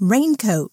raincoat.